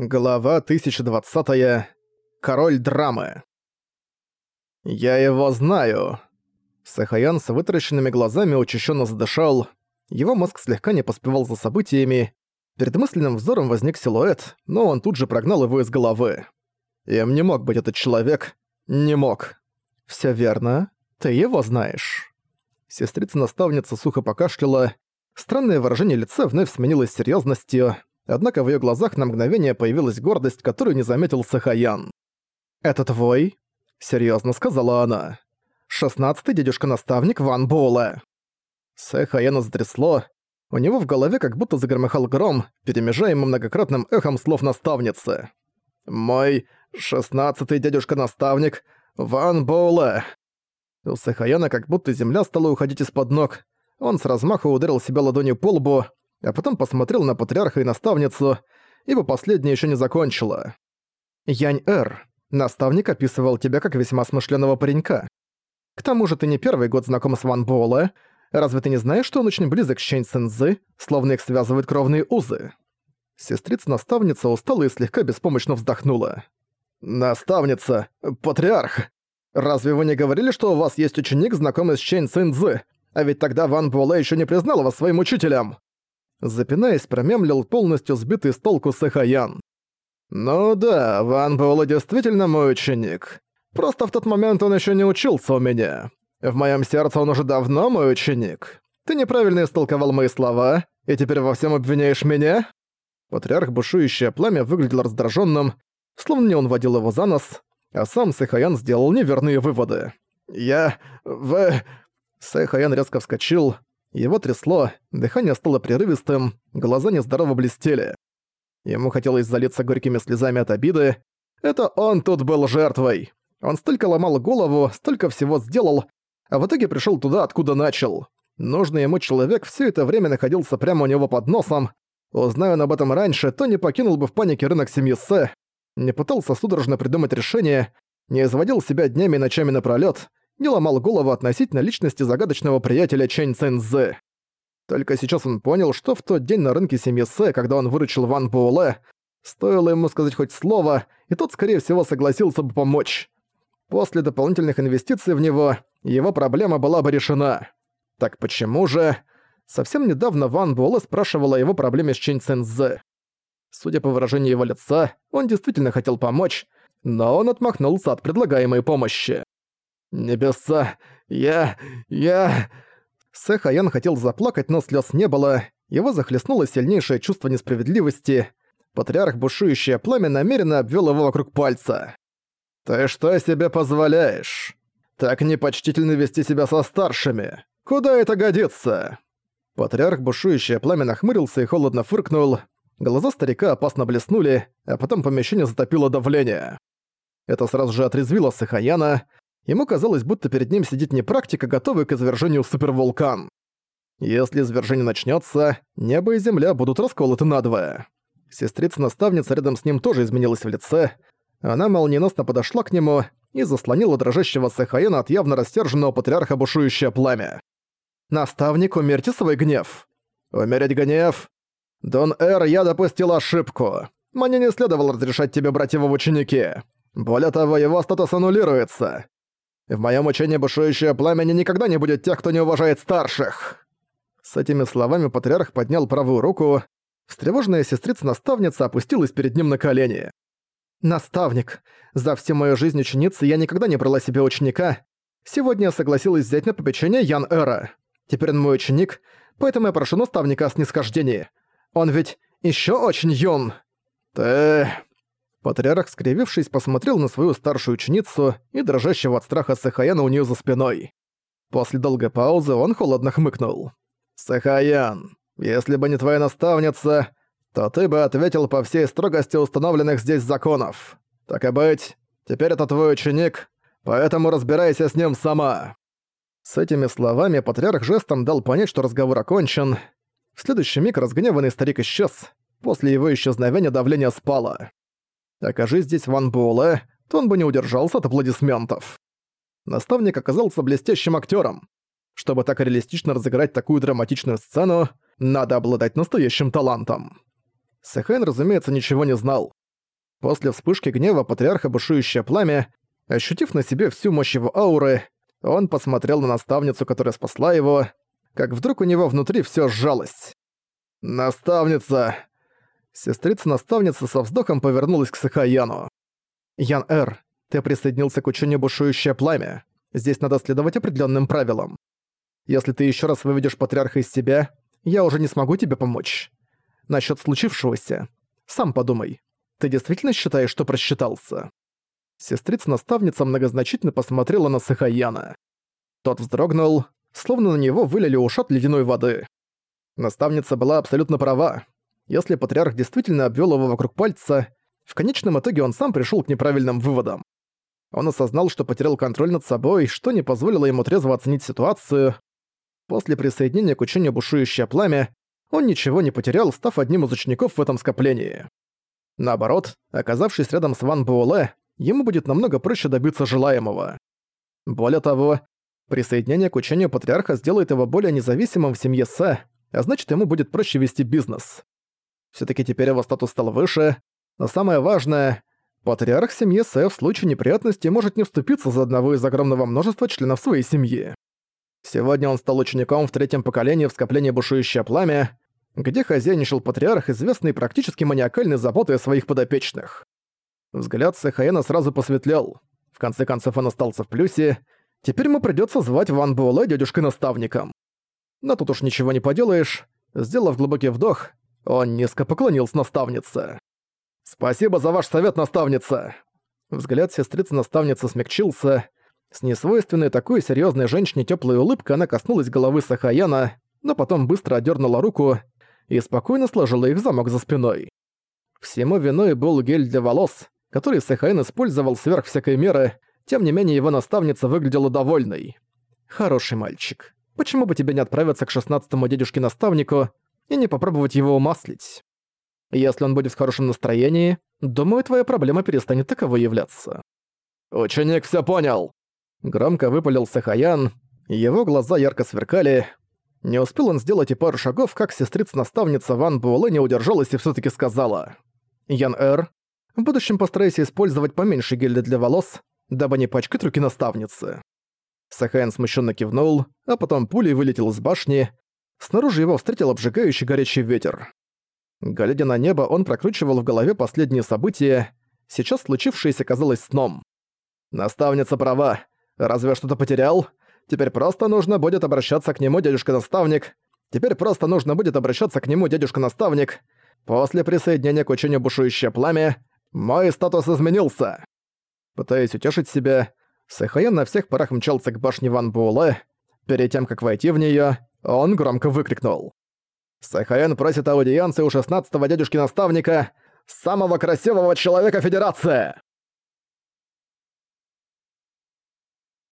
Глава 1020. Король драмы. «Я его знаю». Сахаян с вытаращенными глазами учащенно задышал. Его мозг слегка не поспевал за событиями. Перед мысленным взором возник силуэт, но он тут же прогнал его из головы. Им не мог быть этот человек. Не мог. Все верно. Ты его знаешь». Сестрица-наставница сухо покашляла. Странное выражение лица вновь сменилось серьезностью. Однако в её глазах на мгновение появилась гордость, которую не заметил Сахаян. «Это твой?» — серьёзно сказала она. «Шестнадцатый дедушка-наставник Ван Буэлэ». Сэхаяна затрясло. У него в голове как будто загромыхал гром, перемежаемый многократным эхом слов наставницы. «Мой шестнадцатый дедушка-наставник Ван Буэлэ». У Сэхаяна как будто земля стала уходить из-под ног. Он с размаху ударил себя ладонью по лбу, а потом посмотрел на патриарха и наставницу, ибо последняя еще не закончила. «Янь-Эр, наставник описывал тебя как весьма смышленого паренька. К тому же ты не первый год знаком с Ван Буэлэ. Разве ты не знаешь, что он очень близок к Чэнь Цэнзы, словно их связывают кровные узы?» Сестрица-наставница устала и слегка беспомощно вздохнула. «Наставница, патриарх, разве вы не говорили, что у вас есть ученик, знакомый с Чэнь Цэнзы? А ведь тогда Ван Буэлэ еще не признал вас своим учителем!» Запинаясь, промямлил полностью сбитый с толку Сэхаян. «Ну да, Ван Буэлэ действительно мой ученик. Просто в тот момент он еще не учился у меня. В моем сердце он уже давно мой ученик. Ты неправильно истолковал мои слова, и теперь во всем обвиняешь меня?» Патриарх Бушующее Пламя выглядел раздраженным, словно не он водил его за нос, а сам Сэхаян сделал неверные выводы. «Я... в...» Сэхаян резко вскочил, его трясло, дыхание стало прерывистым, глаза нездорово блестели. Ему хотелось залиться горькими слезами от обиды. Это он тут был жертвой. Он столько ломал голову, столько всего сделал, а в итоге пришел туда, откуда начал. Нужный ему человек все это время находился прямо у него под носом. Узная он об этом раньше, то не покинул бы в панике рынок семьи Сэ, не пытался судорожно придумать решение, не изводил себя днями и ночами напролёт, не ломал голову относительно личности загадочного приятеля Чэнь Цэнзэ. Только сейчас он понял, что в тот день на рынке семьи Сэ, когда он выручил Ван Буэлэ, стоило ему сказать хоть слово, и тот, скорее всего, согласился бы помочь. После дополнительных инвестиций в него, его проблема была бы решена. Так почему же... Совсем недавно Ван Буэлэ спрашивала о его проблеме с Чэнь Цэнзэ. Судя по выражению его лица, он действительно хотел помочь, но он отмахнулся от предлагаемой помощи. «Небеса! Я... я...» Сэхаян хотел заплакать, но слез не было. Его захлестнуло сильнейшее чувство несправедливости. Патриарх бушующее пламя намеренно обвел его вокруг пальца. «Ты что себе позволяешь? Так непочтительно вести себя со старшими. Куда это годится?» Патриарх бушующее пламя нахмурился и холодно фыркнул. Глаза старика опасно блеснули, а потом помещение затопило давление. Это сразу же отрезвило Сахаяна, Ему казалось, будто перед ним сидит не практика, готовый к извержению супервулкан. Если извержение начнется, небо и земля будут расколоты надвое. Сестрица-наставница рядом с ним тоже изменилась в лице. Она молниеносно подошла к нему и заслонила дрожащего Сахаена от явно растерженного патриарха бушующее пламя. «Наставник, умерьте свой гнев!» «Умерить гнев?» «Дон Эр, я допустил ошибку. Мне не следовало разрешать тебе брать его в ученики. Более того, его статус аннулируется. В моем учении бушующее пламени никогда не будет тех, кто не уважает старших!» С этими словами патриарх поднял правую руку. Встревоженная сестрица-наставница опустилась перед ним на колени. «Наставник, за всю мою жизнь ученицы я никогда не брала себе ученика. Сегодня я согласилась взять на попечение Ян Эра. Теперь он мой ученик, поэтому я прошу наставника о снисхождении. Он ведь еще очень юн». «Ты...» Патриарх, скривившись, посмотрел на свою старшую ученицу и дрожащего от страха Сахаяна у нее за спиной. После долгой паузы он холодно хмыкнул. «Сахаян, если бы не твоя наставница, то ты бы ответил по всей строгости установленных здесь законов. Так и быть, теперь это твой ученик, поэтому разбирайся с ним сама». С этими словами патриарх жестом дал понять, что разговор окончен. В следующий миг разгневанный старик исчез. После его исчезновения давление спало. Окажись здесь Ван Буэлэ, то он бы не удержался от аплодисментов. Наставник оказался блестящим актером. Чтобы так реалистично разыграть такую драматичную сцену, надо обладать настоящим талантом. Сэхэн, разумеется, ничего не знал. После вспышки гнева патриарха бушующее пламя, ощутив на себе всю мощь его ауры, он посмотрел на наставницу, которая спасла его, как вдруг у него внутри всё сжалось. «Наставница!» Сестрица-наставница со вздохом повернулась к Сахаяну. «Ян Эр, ты присоединился к учению бушующее пламя. Здесь надо следовать определенным правилам. Если ты еще раз выведешь патриарха из себя, я уже не смогу тебе помочь. Насчет случившегося. Сам подумай. Ты действительно считаешь, что просчитался?» Сестрица-наставница многозначительно посмотрела на Сахаяна. Тот вздрогнул, словно на него вылили ушат ледяной воды. Наставница была абсолютно права. Если патриарх действительно обвёл его вокруг пальца, в конечном итоге он сам пришёл к неправильным выводам. Он осознал, что потерял контроль над собой, что не позволило ему трезво оценить ситуацию. После присоединения к учению «Бушующее пламя» он ничего не потерял, став одним из учеников в этом скоплении. Наоборот, оказавшись рядом с Ван Буэлэ, ему будет намного проще добиться желаемого. Более того, присоединение к учению патриарха сделает его более независимым в семье Сэ, а значит ему будет проще вести бизнес. Все таки теперь его статус стал выше, но самое важное — патриарх семьи Сэ в случае неприятности может не вступиться за одного из огромного множества членов своей семьи. Сегодня он стал учеником в третьем поколении в скоплении «Бушующее пламя», где хозяйничал патриарх, известный практически маниакальной заботой о своих подопечных. Взгляд Сэхаэна сразу посветлел. В конце концов он остался в плюсе. Теперь ему придётся звать Ван Буэлэ дядюшкой-наставником. Но тут уж ничего не поделаешь. Сделав глубокий вдох, он низко поклонился наставнице. «Спасибо за ваш совет, наставница!» Взгляд сестрицы-наставницы смягчился. С несвойственной такой серьёзной женщине тёплой улыбкой она коснулась головы Сахаяна, но потом быстро отдёрнула руку и спокойно сложила их в замок за спиной. Всему виной был гель для волос, который Сахаян использовал сверх всякой меры, тем не менее его наставница выглядела довольной. «Хороший мальчик. Почему бы тебе не отправиться к шестнадцатому дедушке-наставнику и не попробовать его умаслить? Если он будет в хорошем настроении, думаю, твоя проблема перестанет таковой являться». «Ученик все понял!» Громко выпалил Сахаян, его глаза ярко сверкали. Не успел он сделать и пару шагов, как сестрица-наставница Ван Буэлэ не удержалась и все таки сказала. «Ян Эр, в будущем постарайся использовать поменьше геля для волос, дабы не пачкать руки наставницы». Сахаян смущенно кивнул, а потом пулей вылетел из башни. Снаружи его встретил обжигающий горячий ветер. Глядя на небо, он прокручивал в голове последние события. Сейчас случившееся казалось сном. «Наставница права. Разве что-то потерял? Теперь просто нужно будет обращаться к нему, дядюшка-наставник. Теперь просто нужно будет обращаться к нему, дядюшка-наставник. После присоединения к учению «Бушующее пламя» мой статус изменился». Пытаясь утешить себя, Сэхаян на всех парах мчался к башне Ван Буэлэ. Перед тем, как войти в неё, он громко выкрикнул. «Сэхаян просит аудиенции у шестнадцатого дядюшки-наставника, самого красивого человека Федерации!»